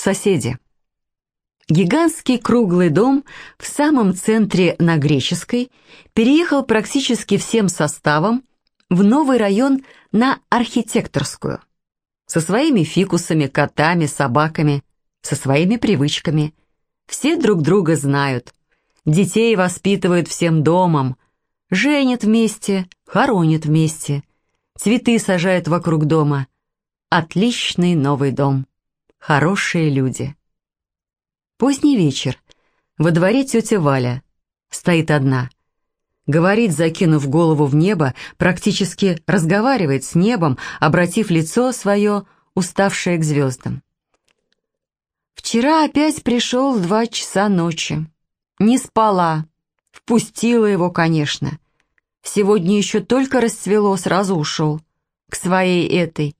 соседи. Гигантский круглый дом в самом центре на Греческой переехал практически всем составом в новый район на Архитекторскую. Со своими фикусами, котами, собаками, со своими привычками. Все друг друга знают. Детей воспитывают всем домом. Женят вместе, хоронят вместе. Цветы сажают вокруг дома. Отличный новый дом. Хорошие люди. Поздний вечер. Во дворе тетя Валя. Стоит одна. Говорит, закинув голову в небо, практически разговаривает с небом, обратив лицо свое, уставшее к звездам. Вчера опять пришел в два часа ночи. Не спала. Впустила его, конечно. Сегодня еще только расцвело, сразу ушел. К своей этой.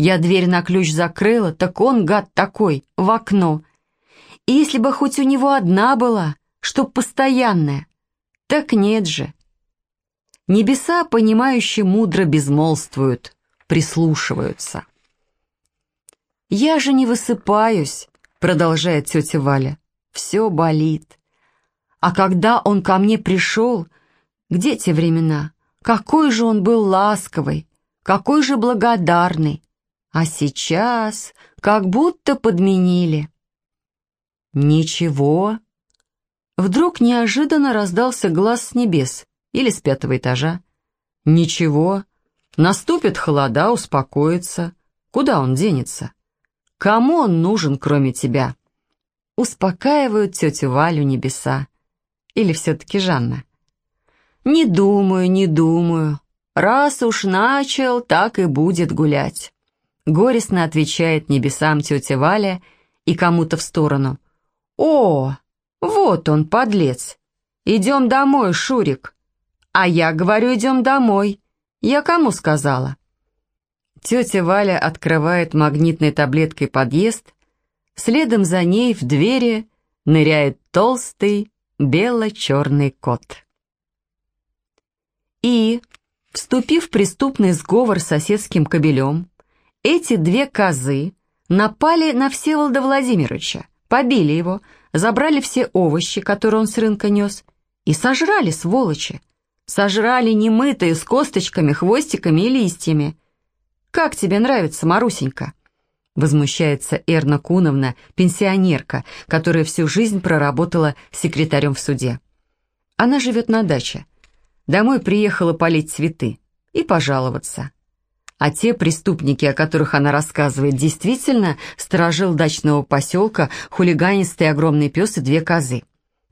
Я дверь на ключ закрыла, так он, гад такой, в окно. И если бы хоть у него одна была, чтоб постоянная. Так нет же. Небеса, понимающие, мудро безмолвствуют, прислушиваются. «Я же не высыпаюсь», — продолжает тетя Валя. «Все болит. А когда он ко мне пришел, где те времена? Какой же он был ласковый, какой же благодарный. А сейчас как будто подменили». «Ничего». Вдруг неожиданно раздался глаз с небес или с пятого этажа. «Ничего. Наступит холода, успокоится. Куда он денется? Кому он нужен, кроме тебя?» Успокаивают тетю Валю небеса. Или все-таки Жанна? «Не думаю, не думаю. Раз уж начал, так и будет гулять». Горестно отвечает небесам тетя Валя и кому-то в сторону – «О, вот он, подлец! Идем домой, Шурик!» «А я говорю, идем домой. Я кому сказала?» Тетя Валя открывает магнитной таблеткой подъезд, следом за ней в двери ныряет толстый бело-черный кот. И, вступив в преступный сговор с соседским кобелем, эти две козы напали на Всеволода Владимировича, побили его, забрали все овощи, которые он с рынка нес, и сожрали, сволочи. Сожрали немытые, с косточками, хвостиками и листьями. «Как тебе нравится, Марусенька?» Возмущается Эрна Куновна, пенсионерка, которая всю жизнь проработала секретарем в суде. Она живет на даче. Домой приехала полить цветы и пожаловаться. А те преступники, о которых она рассказывает, действительно сторожил дачного поселка хулиганистый огромный пес и две козы.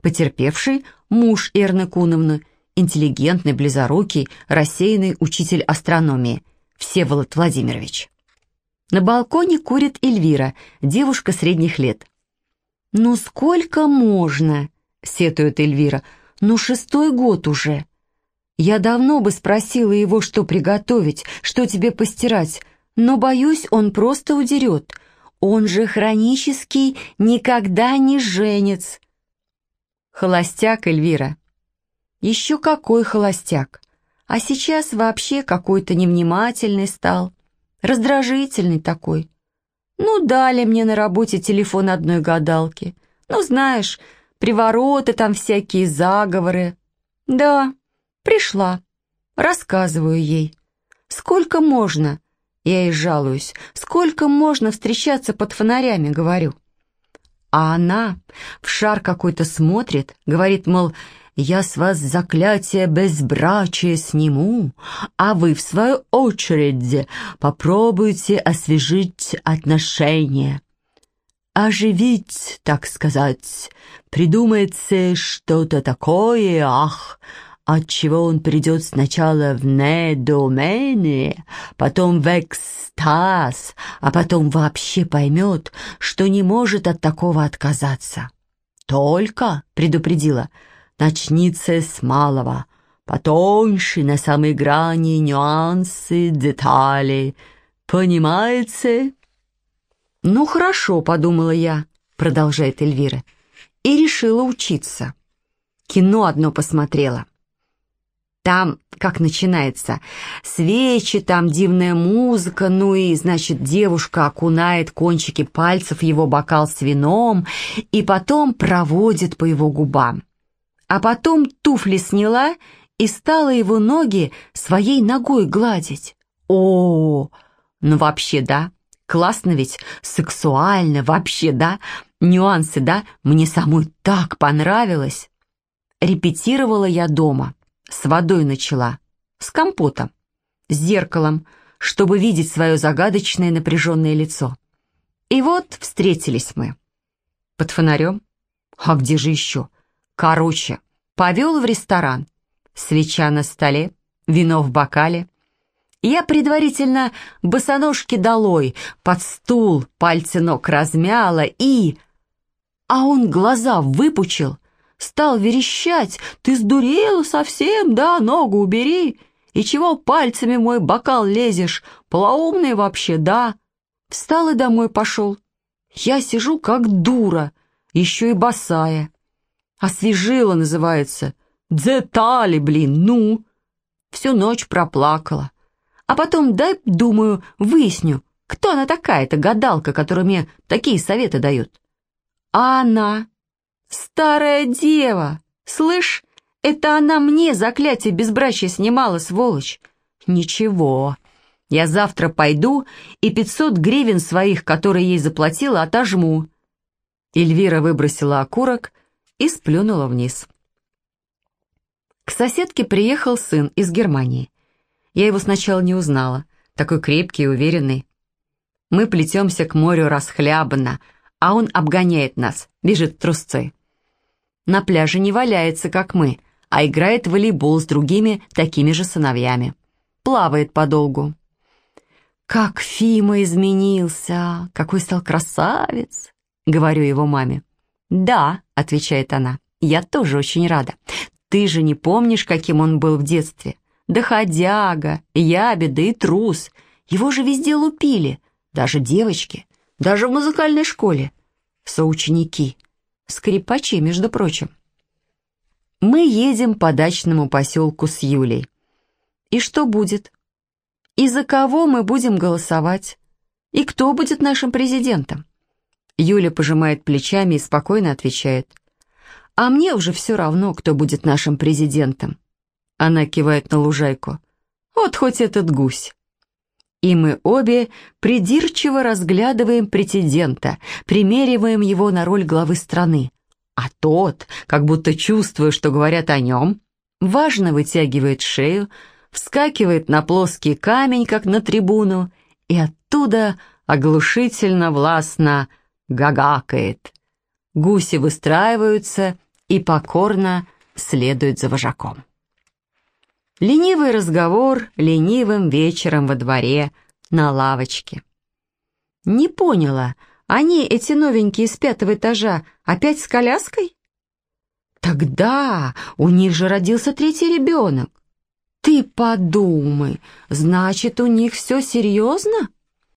Потерпевший – муж Эрны Куновны, интеллигентный, близорукий, рассеянный учитель астрономии Всеволод Владимирович. На балконе курит Эльвира, девушка средних лет. «Ну сколько можно?» – сетует Эльвира. «Ну шестой год уже». Я давно бы спросила его, что приготовить, что тебе постирать, но, боюсь, он просто удерет. Он же хронический, никогда не женец. Холостяк Эльвира. Еще какой холостяк. А сейчас вообще какой-то невнимательный стал. Раздражительный такой. Ну, дали мне на работе телефон одной гадалки. Ну, знаешь, привороты там всякие, заговоры. Да, Пришла. Рассказываю ей. Сколько можно? Я ей жалуюсь. Сколько можно встречаться под фонарями, говорю. А она в шар какой-то смотрит, говорит, мол, я с вас заклятие безбрачия сниму, а вы, в свою очередь, попробуйте освежить отношения. Оживить, так сказать, придумается что-то такое, ах, отчего он придет сначала в недоумение, потом в экстаз, а потом вообще поймет, что не может от такого отказаться. «Только», — предупредила, — «начните с малого, потоньше на самой грани нюансы, детали. Понимаете?» «Ну, хорошо», — подумала я, — продолжает Эльвира, — и решила учиться. Кино одно посмотрела — Там, как начинается, свечи, там дивная музыка, ну и, значит, девушка окунает кончики пальцев его бокал с вином и потом проводит по его губам. А потом туфли сняла и стала его ноги своей ногой гладить. О, ну вообще да, классно ведь, сексуально, вообще да, нюансы, да, мне самой так понравилось. Репетировала я дома, с водой начала, с компотом, с зеркалом, чтобы видеть свое загадочное напряженное лицо. И вот встретились мы. Под фонарем? А где же еще? Короче, повел в ресторан. Свеча на столе, вино в бокале. Я предварительно босоножки долой, под стул, пальцы ног размяла и... А он глаза выпучил, стал верещать. «Ты сдурела совсем, да? Ногу убери! И чего пальцами мой бокал лезешь? Полоумный вообще, да?» Встал и домой пошел. Я сижу как дура, еще и босая. Освежила, называется. Детали, блин, ну. Всю ночь проплакала. А потом, дай, думаю, выясню, кто она такая, эта гадалка, которая мне такие советы дает. А она «Старая дева! Слышь, это она мне заклятие безбрачия снимала, сволочь!» «Ничего, я завтра пойду и пятьсот гривен своих, которые ей заплатила, отожму». Эльвира выбросила окурок и сплюнула вниз. К соседке приехал сын из Германии. Я его сначала не узнала, такой крепкий и уверенный. Мы плетемся к морю расхлябанно, а он обгоняет нас, бежит трусцой на пляже не валяется, как мы, а играет в волейбол с другими такими же сыновьями. Плавает подолгу. «Как Фима изменился! Какой стал красавец!» — говорю его маме. «Да», — отвечает она, — «я тоже очень рада. Ты же не помнишь, каким он был в детстве? Доходяга, ябеда и трус. Его же везде лупили, даже девочки, даже в музыкальной школе. Соученики. Скрипачи, между прочим. Мы едем по дачному поселку с Юлей. И что будет? И за кого мы будем голосовать? И кто будет нашим президентом? Юля пожимает плечами и спокойно отвечает. А мне уже все равно, кто будет нашим президентом. Она кивает на лужайку. Вот хоть этот гусь. И мы обе придирчиво разглядываем претендента, примериваем его на роль главы страны. А тот, как будто чувствуя, что говорят о нем, важно вытягивает шею, вскакивает на плоский камень, как на трибуну, и оттуда оглушительно властно гагакает. Гуси выстраиваются и покорно следуют за вожаком. Ленивый разговор ленивым вечером во дворе на лавочке. Не поняла, они, эти новенькие с пятого этажа, опять с коляской? Тогда у них же родился третий ребенок. Ты подумай, значит, у них все серьезно?